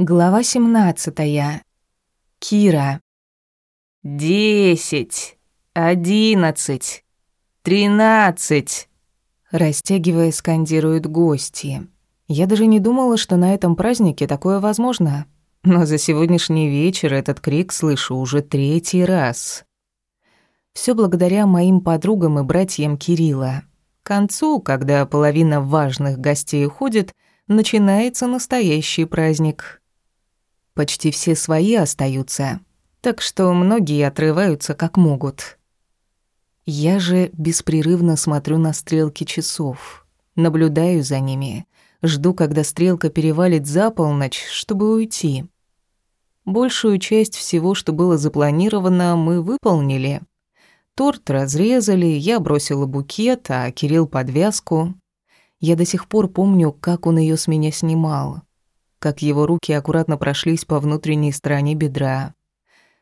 Глава 17. Кира. «Десять, одиннадцать, тринадцать!» Растягивая, скандируют гости. Я даже не думала, что на этом празднике такое возможно. Но за сегодняшний вечер этот крик слышу уже третий раз. Все благодаря моим подругам и братьям Кирилла. К концу, когда половина важных гостей уходит, начинается настоящий праздник. Почти все свои остаются, так что многие отрываются как могут. Я же беспрерывно смотрю на стрелки часов, наблюдаю за ними, жду, когда стрелка перевалит за полночь, чтобы уйти. Большую часть всего, что было запланировано, мы выполнили. Торт разрезали, я бросила букет, а Кирилл подвязку. Я до сих пор помню, как он ее с меня снимал как его руки аккуратно прошлись по внутренней стороне бедра.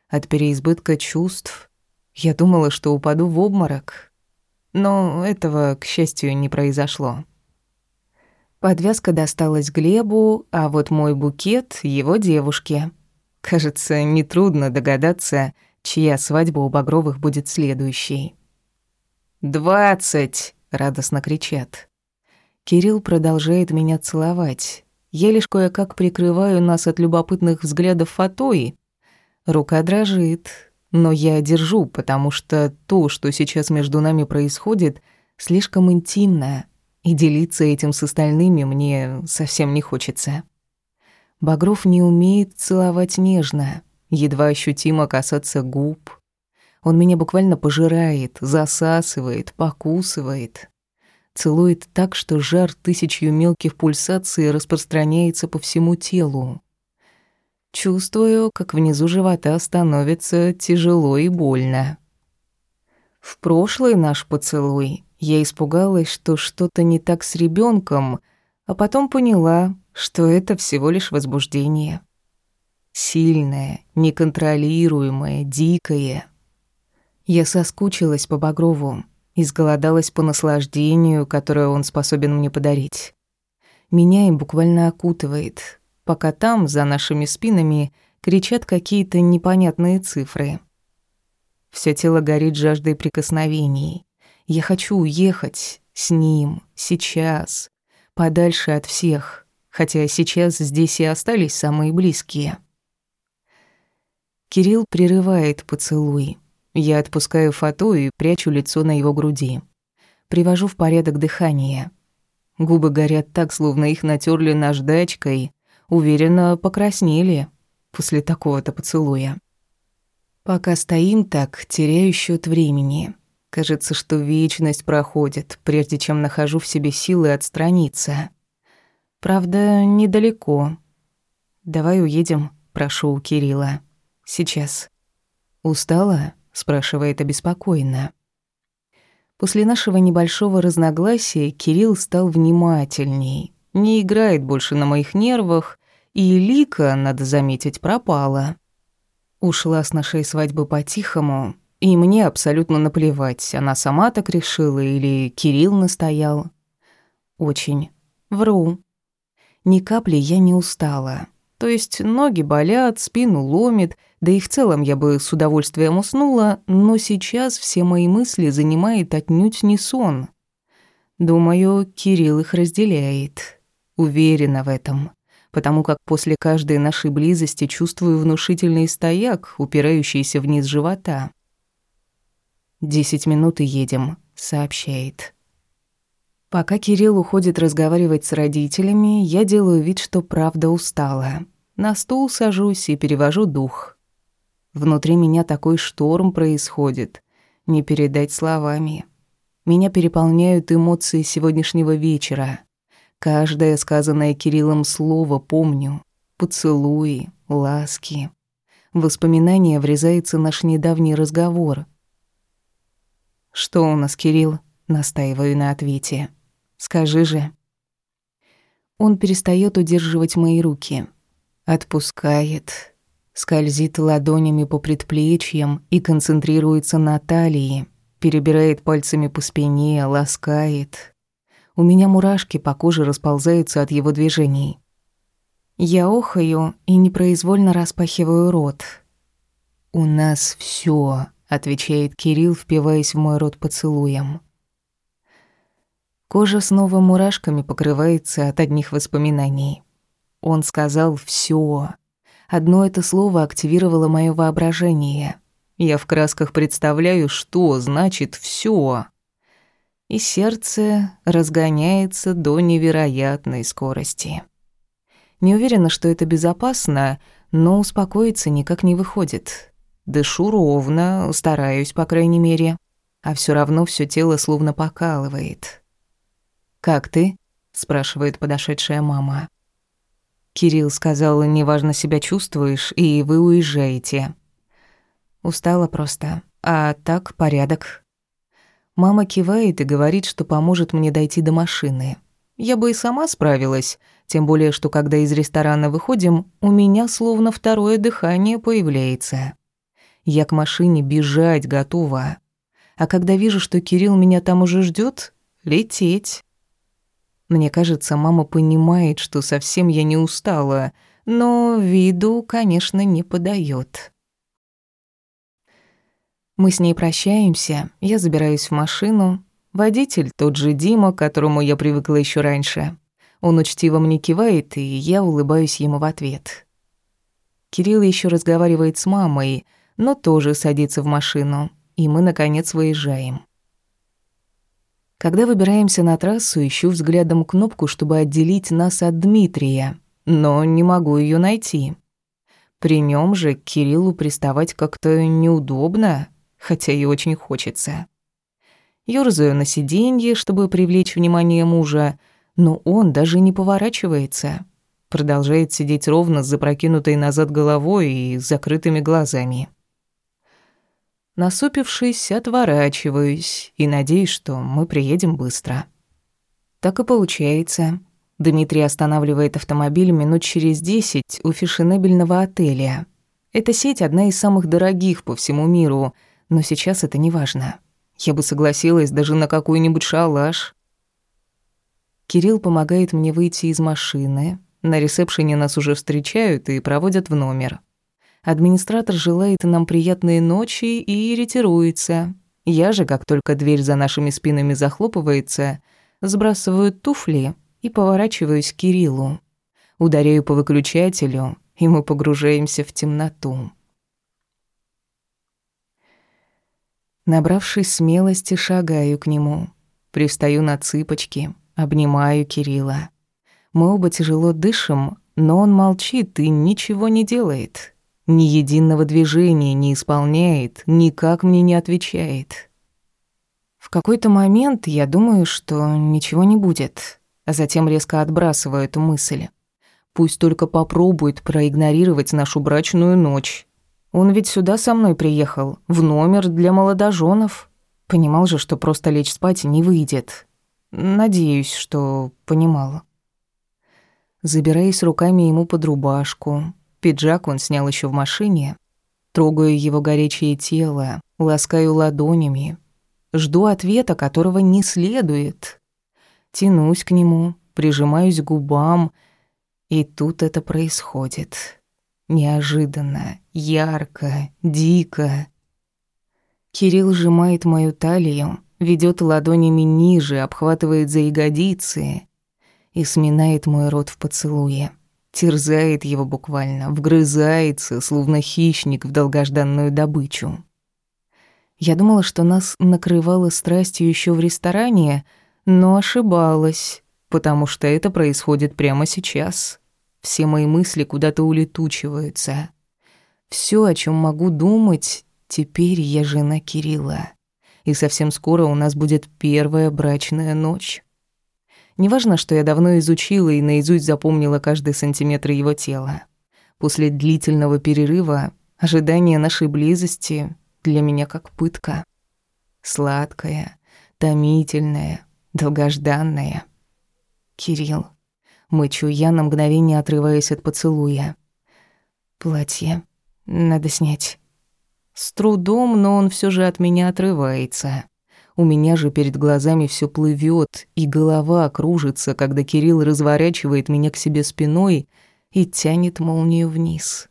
От переизбытка чувств я думала, что упаду в обморок. Но этого, к счастью, не произошло. Подвязка досталась Глебу, а вот мой букет — его девушке. Кажется, нетрудно догадаться, чья свадьба у Багровых будет следующей. «Двадцать!» — радостно кричат. Кирилл продолжает меня целовать. Я лишь кое-как прикрываю нас от любопытных взглядов Фатои. Рука дрожит, но я держу, потому что то, что сейчас между нами происходит, слишком интимно, и делиться этим с остальными мне совсем не хочется. Багров не умеет целовать нежно, едва ощутимо касаться губ. Он меня буквально пожирает, засасывает, покусывает целует так, что жар тысячью мелких пульсаций распространяется по всему телу. Чувствую, как внизу живота становится тяжело и больно. В прошлый наш поцелуй я испугалась, что что-то не так с ребенком, а потом поняла, что это всего лишь возбуждение. Сильное, неконтролируемое, дикое. Я соскучилась по Багрову, Изголодалась по наслаждению, которое он способен мне подарить. Меня им буквально окутывает, пока там, за нашими спинами, кричат какие-то непонятные цифры. Всё тело горит жаждой прикосновений. Я хочу уехать с ним, сейчас, подальше от всех, хотя сейчас здесь и остались самые близкие. Кирилл прерывает поцелуй. Я отпускаю фату и прячу лицо на его груди. Привожу в порядок дыхание. Губы горят так, словно их натерли наждачкой. Уверенно покраснели после такого-то поцелуя. Пока стоим так, теряю счет времени. Кажется, что вечность проходит, прежде чем нахожу в себе силы отстраниться. Правда, недалеко. Давай уедем, прошу у Кирилла. Сейчас. Устала? Спрашивает обеспокоенно. После нашего небольшого разногласия Кирилл стал внимательней, не играет больше на моих нервах, и Лика, надо заметить, пропала. Ушла с нашей свадьбы по-тихому, и мне абсолютно наплевать, она сама так решила или Кирилл настоял. Очень. Вру. Ни капли я не устала. То есть ноги болят, спину ломит, да и в целом я бы с удовольствием уснула, но сейчас все мои мысли занимает отнюдь не сон. Думаю, Кирилл их разделяет. Уверена в этом, потому как после каждой нашей близости чувствую внушительный стояк, упирающийся вниз живота. «Десять минут и едем», — сообщает. Пока Кирилл уходит разговаривать с родителями, я делаю вид, что правда устала. На стул сажусь и перевожу дух. Внутри меня такой шторм происходит, не передать словами. Меня переполняют эмоции сегодняшнего вечера. Каждое сказанное Кириллом слово помню. Поцелуи, ласки. В воспоминания врезается наш недавний разговор. «Что у нас, Кирилл?» — настаиваю на ответе. «Скажи же». Он перестает удерживать мои руки. Отпускает, скользит ладонями по предплечьям и концентрируется на талии, перебирает пальцами по спине, ласкает. У меня мурашки по коже расползаются от его движений. Я охаю и непроизвольно распахиваю рот. «У нас все, отвечает Кирилл, впиваясь в мой рот поцелуем. Кожа снова мурашками покрывается от одних воспоминаний. Он сказал все. Одно это слово активировало мое воображение. Я в красках представляю, что значит все. И сердце разгоняется до невероятной скорости. Не уверена, что это безопасно, но успокоиться никак не выходит. Дышу ровно, стараюсь, по крайней мере, а все равно все тело словно покалывает. «Как ты?» — спрашивает подошедшая мама. Кирилл сказал, неважно себя чувствуешь, и вы уезжаете. Устала просто, а так порядок. Мама кивает и говорит, что поможет мне дойти до машины. Я бы и сама справилась, тем более, что когда из ресторана выходим, у меня словно второе дыхание появляется. Я к машине бежать готова. А когда вижу, что Кирилл меня там уже ждет, лететь. Мне кажется, мама понимает, что совсем я не устала, но виду, конечно, не подает. Мы с ней прощаемся, я забираюсь в машину. Водитель тот же Дима, к которому я привыкла еще раньше. Он учтиво мне кивает, и я улыбаюсь ему в ответ. Кирилл еще разговаривает с мамой — но тоже садится в машину, и мы, наконец, выезжаем. Когда выбираемся на трассу, ищу взглядом кнопку, чтобы отделить нас от Дмитрия, но не могу ее найти. При нем же к Кириллу приставать как-то неудобно, хотя и очень хочется. Ёрзаю на сиденье, чтобы привлечь внимание мужа, но он даже не поворачивается. Продолжает сидеть ровно с запрокинутой назад головой и закрытыми глазами. Насупившись, отворачиваюсь и надеюсь, что мы приедем быстро. Так и получается. Дмитрий останавливает автомобиль минут через десять у фешенебельного отеля. Эта сеть одна из самых дорогих по всему миру, но сейчас это не важно. Я бы согласилась даже на какой-нибудь шалаш. Кирилл помогает мне выйти из машины. На ресепшене нас уже встречают и проводят в номер. Администратор желает нам приятной ночи и ретируется. Я же, как только дверь за нашими спинами захлопывается, сбрасываю туфли и поворачиваюсь к Кириллу. Ударяю по выключателю, и мы погружаемся в темноту. Набравшись смелости, шагаю к нему. Привстаю на цыпочки, обнимаю Кирилла. Мы оба тяжело дышим, но он молчит и ничего не делает. Ни единого движения не исполняет, никак мне не отвечает. В какой-то момент я думаю, что ничего не будет, а затем резко отбрасываю эту мысль. Пусть только попробует проигнорировать нашу брачную ночь. Он ведь сюда со мной приехал, в номер для молодоженов. Понимал же, что просто лечь спать не выйдет. Надеюсь, что понимал. Забираясь руками ему под рубашку, Пиджак он снял еще в машине. Трогаю его горячее тело, ласкаю ладонями. Жду ответа, которого не следует. Тянусь к нему, прижимаюсь к губам, и тут это происходит. Неожиданно, ярко, дико. Кирилл сжимает мою талию, ведет ладонями ниже, обхватывает за ягодицы и сминает мой рот в поцелуе терзает его буквально, вгрызается, словно хищник в долгожданную добычу. Я думала, что нас накрывало страстью еще в ресторане, но ошибалась, потому что это происходит прямо сейчас. Все мои мысли куда-то улетучиваются. Все, о чем могу думать, теперь я жена Кирилла. И совсем скоро у нас будет первая брачная ночь. Неважно, что я давно изучила и наизусть запомнила каждый сантиметр его тела. После длительного перерыва ожидание нашей близости для меня как пытка. Сладкая, томительная, долгожданная. Кирилл. Мычу я на мгновение, отрываясь от поцелуя. Платье. Надо снять. С трудом, но он все же от меня отрывается. У меня же перед глазами все плывет, и голова кружится, когда Кирилл разворачивает меня к себе спиной и тянет молнию вниз.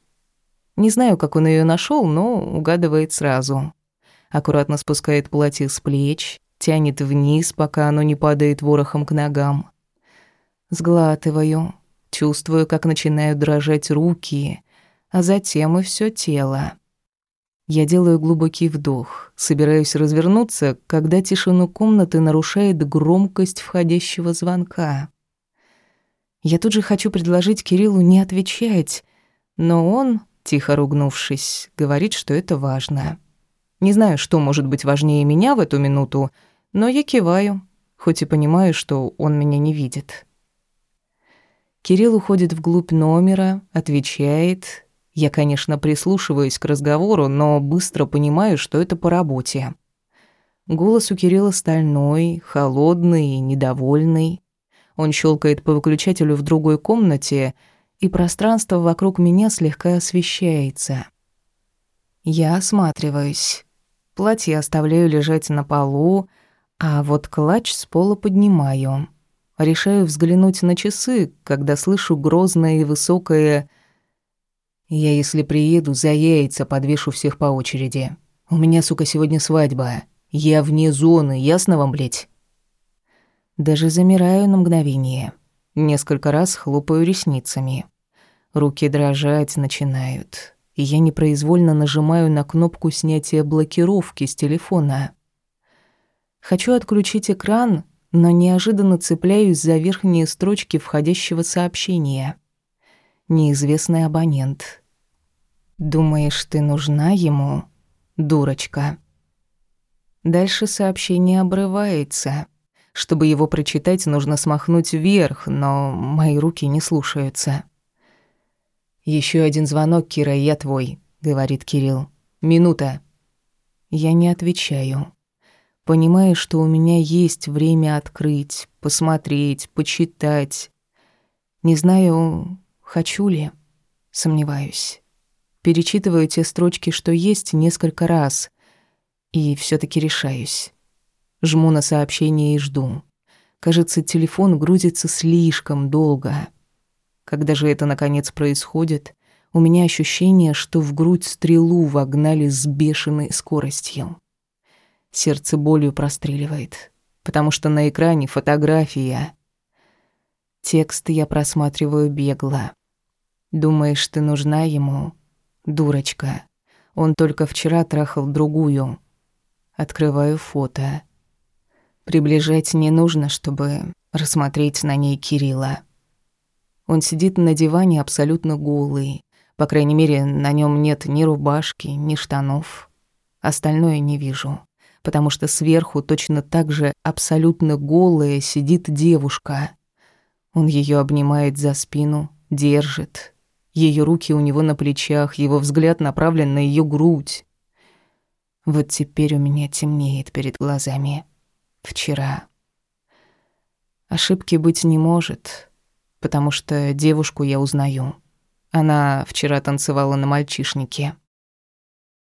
Не знаю, как он ее нашел, но угадывает сразу. Аккуратно спускает платье с плеч, тянет вниз, пока оно не падает ворохом к ногам. Сглатываю, чувствую, как начинают дрожать руки, а затем и все тело. Я делаю глубокий вдох, собираюсь развернуться, когда тишину комнаты нарушает громкость входящего звонка. Я тут же хочу предложить Кириллу не отвечать, но он, тихо ругнувшись, говорит, что это важно. Не знаю, что может быть важнее меня в эту минуту, но я киваю, хоть и понимаю, что он меня не видит. Кирилл уходит вглубь номера, отвечает, я, конечно, прислушиваюсь к разговору, но быстро понимаю, что это по работе. Голос у Кирилла стальной, холодный и недовольный. Он щелкает по выключателю в другой комнате, и пространство вокруг меня слегка освещается. Я осматриваюсь. Платье оставляю лежать на полу, а вот клатч с пола поднимаю. Решаю взглянуть на часы, когда слышу грозное и высокое я, если приеду, за яйца подвешу всех по очереди. У меня, сука, сегодня свадьба. Я вне зоны, ясно вам, блядь? Даже замираю на мгновение. Несколько раз хлопаю ресницами. Руки дрожать начинают. И я непроизвольно нажимаю на кнопку снятия блокировки с телефона. Хочу отключить экран, но неожиданно цепляюсь за верхние строчки входящего сообщения неизвестный абонент. «Думаешь, ты нужна ему, дурочка?» Дальше сообщение обрывается. Чтобы его прочитать, нужно смахнуть вверх, но мои руки не слушаются. Еще один звонок, Кира, я твой», — говорит Кирилл. «Минута». Я не отвечаю. Понимаю, что у меня есть время открыть, посмотреть, почитать. Не знаю, Хочу ли? Сомневаюсь. Перечитываю те строчки, что есть, несколько раз. И все таки решаюсь. Жму на сообщение и жду. Кажется, телефон грузится слишком долго. Когда же это наконец происходит, у меня ощущение, что в грудь стрелу вогнали с бешеной скоростью. Сердце болью простреливает, потому что на экране фотография. Текст я просматриваю бегло. Думаешь, ты нужна ему? Дурочка. Он только вчера трахал другую. Открываю фото. Приближать не нужно, чтобы рассмотреть на ней Кирилла. Он сидит на диване абсолютно голый. По крайней мере, на нем нет ни рубашки, ни штанов. Остальное не вижу, потому что сверху точно так же абсолютно голая сидит девушка. Он ее обнимает за спину, держит. Ее руки у него на плечах, его взгляд направлен на ее грудь. Вот теперь у меня темнеет перед глазами. Вчера. Ошибки быть не может, потому что девушку я узнаю. Она вчера танцевала на мальчишнике.